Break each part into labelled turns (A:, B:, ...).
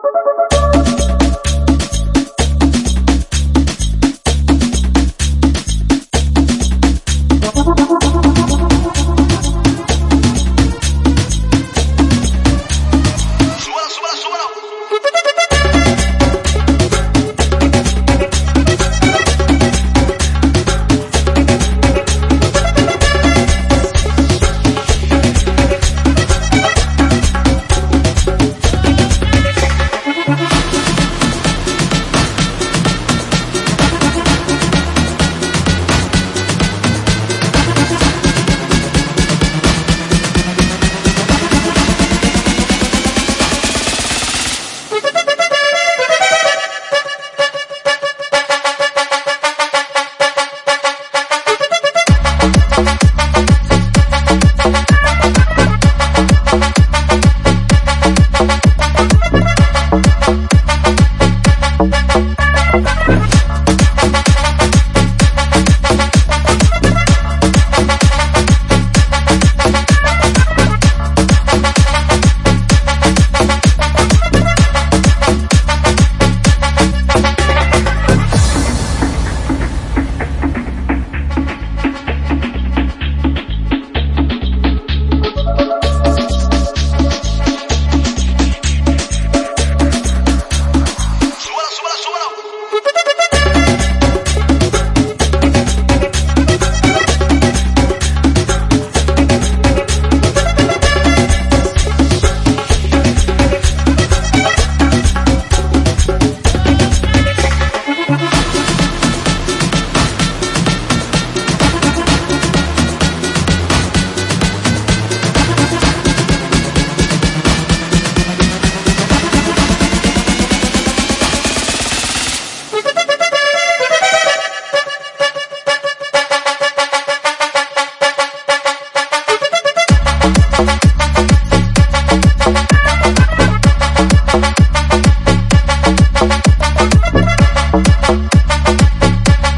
A: Thank you. Thank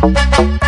A: Thank you.